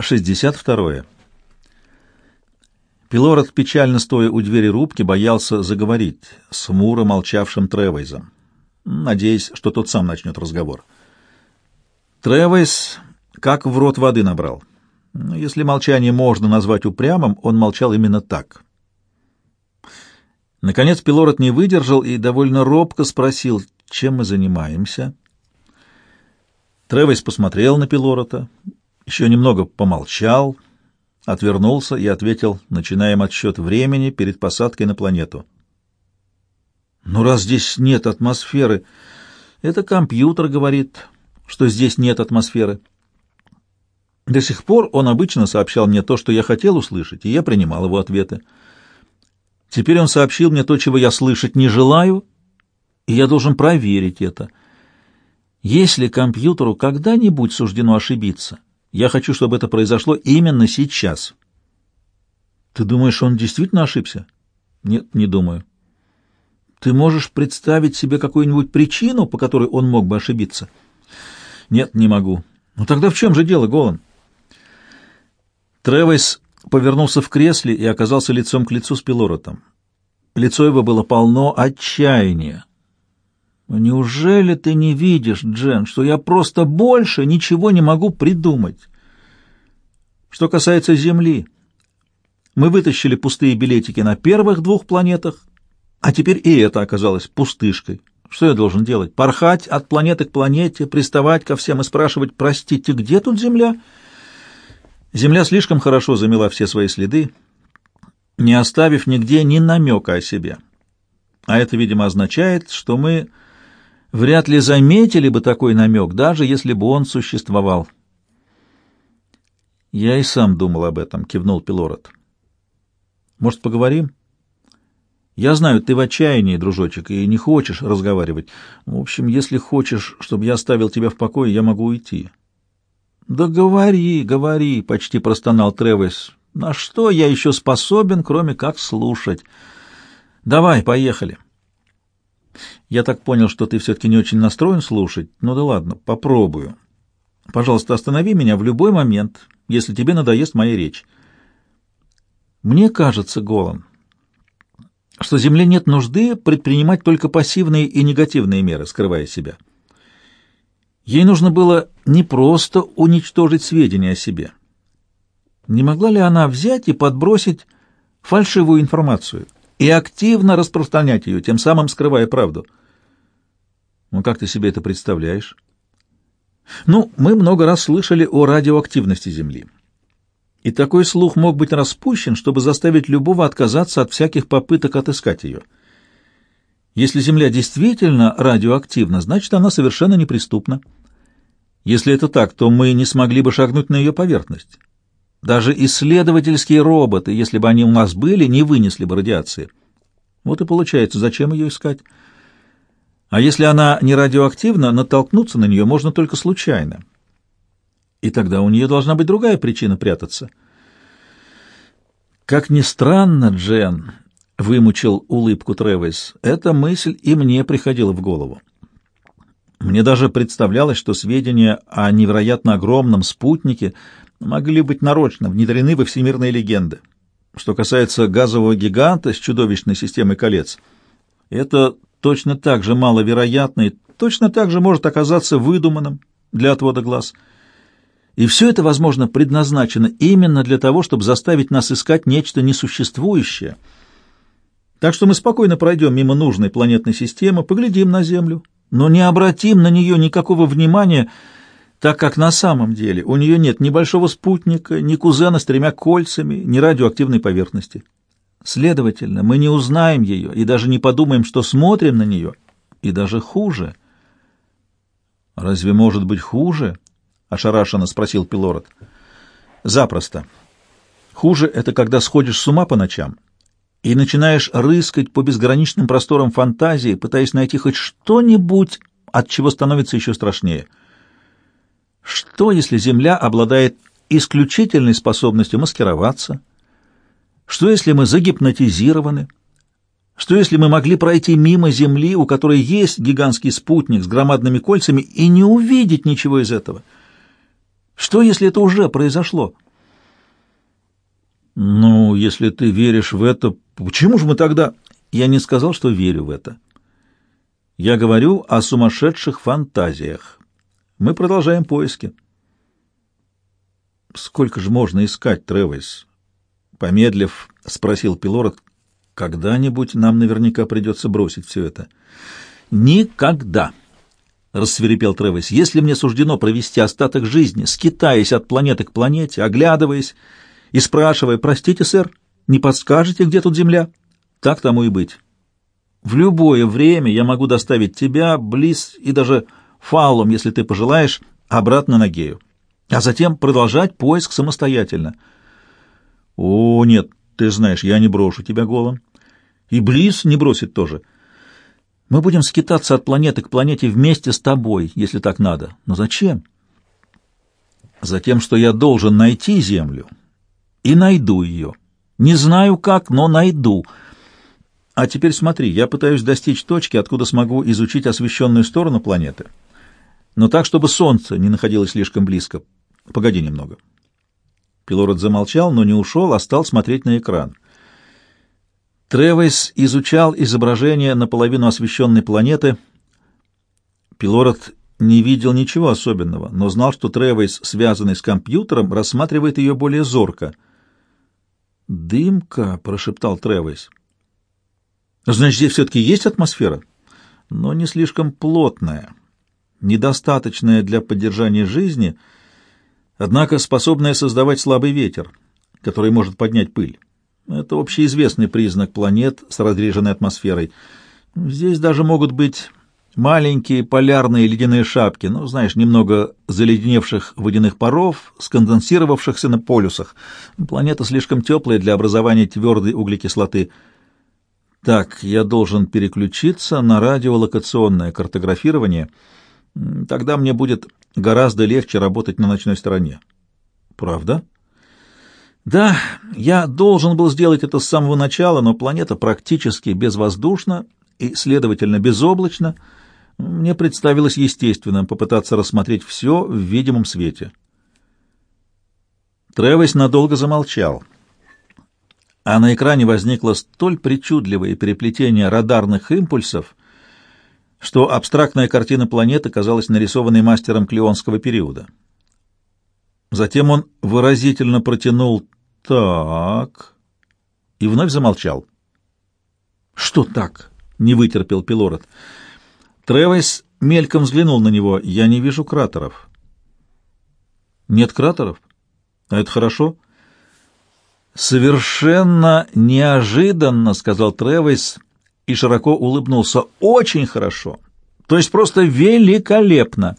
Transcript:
62. Пилород, печально стоя у двери рубки, боялся заговорить с Муро молчавшим Тревейзом, надеясь, что тот сам начнет разговор. Тревейз как в рот воды набрал. Если молчание можно назвать упрямым, он молчал именно так. Наконец Пилород не выдержал и довольно робко спросил, чем мы занимаемся. Тревейз посмотрел на Пилорота, еще немного помолчал, отвернулся и ответил, начинаем отсчет времени перед посадкой на планету. «Ну, раз здесь нет атмосферы, это компьютер говорит, что здесь нет атмосферы». До сих пор он обычно сообщал мне то, что я хотел услышать, и я принимал его ответы. Теперь он сообщил мне то, чего я слышать не желаю, и я должен проверить это. Если компьютеру когда-нибудь суждено ошибиться, я хочу, чтобы это произошло именно сейчас. Ты думаешь, он действительно ошибся? Нет, не думаю. Ты можешь представить себе какую-нибудь причину, по которой он мог бы ошибиться? Нет, не могу. Ну тогда в чем же дело, Голан? Тревис повернулся в кресле и оказался лицом к лицу с Пилоротом. Лицо его было полно отчаяния. Неужели ты не видишь, Джен, что я просто больше ничего не могу придумать? Что касается Земли, мы вытащили пустые билетики на первых двух планетах, а теперь и это оказалось пустышкой. Что я должен делать? Порхать от планеты к планете, приставать ко всем и спрашивать, простите, где тут Земля? Земля слишком хорошо замела все свои следы, не оставив нигде ни намека о себе. А это, видимо, означает, что мы вряд ли заметили бы такой намек, даже если бы он существовал. «Я и сам думал об этом», — кивнул Пилород. «Может, поговорим?» «Я знаю, ты в отчаянии, дружочек, и не хочешь разговаривать. В общем, если хочешь, чтобы я оставил тебя в покое, я могу уйти». «Да говори, говори», — почти простонал Тревес. «На что я еще способен, кроме как слушать? Давай, поехали». Я так понял, что ты все-таки не очень настроен слушать. Ну да ладно, попробую. Пожалуйста, останови меня в любой момент, если тебе надоест моя речь. Мне кажется, Голан, что Земле нет нужды предпринимать только пассивные и негативные меры, скрывая себя. Ей нужно было не просто уничтожить сведения о себе. Не могла ли она взять и подбросить фальшивую информацию и активно распространять ее, тем самым скрывая правду? Ну, как ты себе это представляешь? Ну, мы много раз слышали о радиоактивности Земли. И такой слух мог быть распущен, чтобы заставить любого отказаться от всяких попыток отыскать ее. Если Земля действительно радиоактивна, значит, она совершенно неприступна. Если это так, то мы не смогли бы шагнуть на ее поверхность. Даже исследовательские роботы, если бы они у нас были, не вынесли бы радиации. Вот и получается, зачем ее искать? А если она не радиоактивна, натолкнуться на нее можно только случайно. И тогда у нее должна быть другая причина прятаться. Как ни странно, Джен, — вымучил улыбку Тревис, — эта мысль и мне приходила в голову. Мне даже представлялось, что сведения о невероятно огромном спутнике могли быть нарочно внедрены во всемирные легенды. Что касается газового гиганта с чудовищной системой колец, это точно так же маловероятно и точно так же может оказаться выдуманным для отвода глаз. И все это, возможно, предназначено именно для того, чтобы заставить нас искать нечто несуществующее. Так что мы спокойно пройдем мимо нужной планетной системы, поглядим на Землю, но не обратим на нее никакого внимания, так как на самом деле у нее нет ни большого спутника, ни кузена с тремя кольцами, ни радиоактивной поверхности. Следовательно, мы не узнаем ее и даже не подумаем, что смотрим на нее. И даже хуже. «Разве может быть хуже?» — ошарашенно спросил Пилород. «Запросто. Хуже — это когда сходишь с ума по ночам и начинаешь рыскать по безграничным просторам фантазии, пытаясь найти хоть что-нибудь, от чего становится еще страшнее. Что, если Земля обладает исключительной способностью маскироваться — что если мы загипнотизированы? Что если мы могли пройти мимо Земли, у которой есть гигантский спутник с громадными кольцами, и не увидеть ничего из этого? Что если это уже произошло? Ну, если ты веришь в это, почему же мы тогда... Я не сказал, что верю в это. Я говорю о сумасшедших фантазиях. Мы продолжаем поиски. Сколько же можно искать, Тревис? Помедлив, спросил Пилород. Когда-нибудь нам наверняка придется бросить все это. Никогда, рассверепел Тревис. Если мне суждено провести остаток жизни, скитаясь от планеты к планете, оглядываясь и спрашивая, простите, сэр, не подскажете, где тут Земля? Так тому и быть. В любое время я могу доставить тебя, Близ и даже Фаллум, если ты пожелаешь, обратно на Гею, а затем продолжать поиск самостоятельно. О, нет, ты знаешь, я не брошу тебя голым. И Близ не бросит тоже. Мы будем скитаться от планеты к планете вместе с тобой, если так надо. Но зачем? Затем, что я должен найти Землю и найду ее. Не знаю как, но найду — а теперь смотри, я пытаюсь достичь точки, откуда смогу изучить освещенную сторону планеты. Но так, чтобы Солнце не находилось слишком близко. Погоди немного. Пилород замолчал, но не ушел, а стал смотреть на экран. Тревес изучал изображение наполовину освещенной планеты. Пилород не видел ничего особенного, но знал, что Тревес, связанный с компьютером, рассматривает ее более зорко. «Дымка», — прошептал Тревес. Значит, здесь все-таки есть атмосфера, но не слишком плотная, недостаточная для поддержания жизни, однако способная создавать слабый ветер, который может поднять пыль. Это общеизвестный признак планет с разреженной атмосферой. Здесь даже могут быть маленькие полярные ледяные шапки, ну, знаешь, немного заледеневших водяных паров, сконденсировавшихся на полюсах. Планета слишком теплая для образования твердой углекислоты – так, я должен переключиться на радиолокационное картографирование. Тогда мне будет гораздо легче работать на ночной стороне. Правда? Да, я должен был сделать это с самого начала, но планета практически безвоздушна и, следовательно, безоблачна. Мне представилось естественным попытаться рассмотреть все в видимом свете. Тревес надолго замолчал а на экране возникло столь причудливое переплетение радарных импульсов, что абстрактная картина планеты казалась нарисованной мастером клеонского периода. Затем он выразительно протянул «так» и вновь замолчал. «Что так?» — не вытерпел Пилород. Тревес мельком взглянул на него. «Я не вижу кратеров». «Нет кратеров? А это хорошо?» «Совершенно неожиданно», — сказал Тревис и широко улыбнулся. «Очень хорошо. То есть просто великолепно».